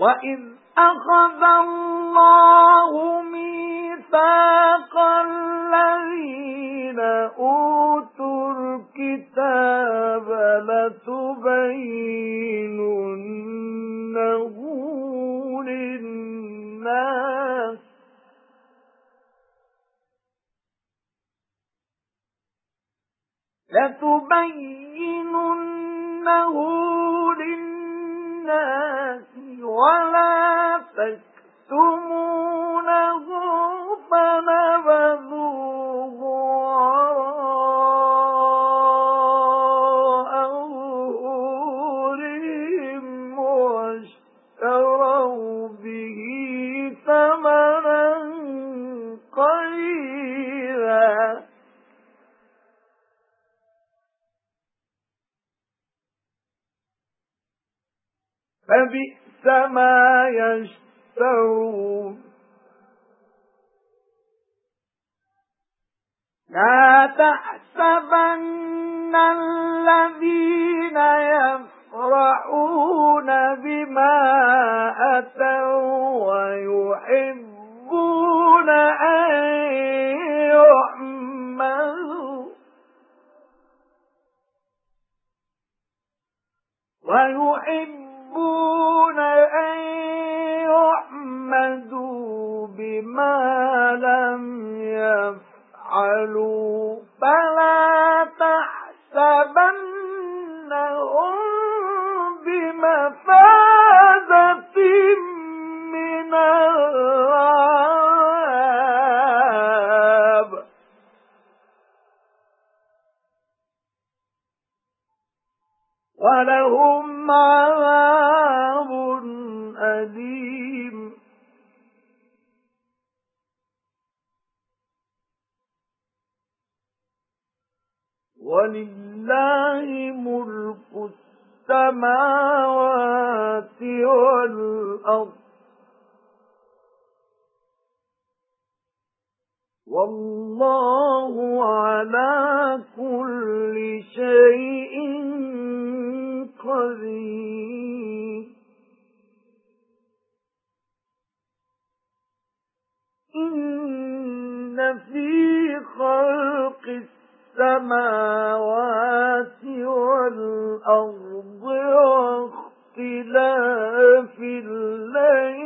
وَإِذْ أَخَذَ اللَّهُ مِيثَاقَ الَّذِينَ أُوتُوا الْكِتَابَ لَتُبَيِّنُنَّهُ لِلنَّاسِ لَتُبَيِّنُنَّهُ وَلَا تَكْتُمُونَهُ فَنَبَذُوهُ وَرَاءَ ظُهُورِهِمْ وَاشْتَرَوْا بِهِ ثَمَنًا قَلِيلًا. فَبِئْسَ مَا يَشْتَرُونَ لَا تَحْسَبَنَّ الَّذِينَ يَفْرَحُونَ بِمَا أَتَوْا وَيُحِبُّونَ أَن يُحْمَدُوا وَيُحِبُّونَ يفعلوا فلا تحسبنهم بمفازة من العذاب ولهم عذاب ولله ملك السماوات والأرض. والله على كل شيء قدير. إِنَّ فِي خَلْقِ السَّمَاوَاتِ وَالْأَرْضِ وَاخْتِلَافِ اللَّيْلِ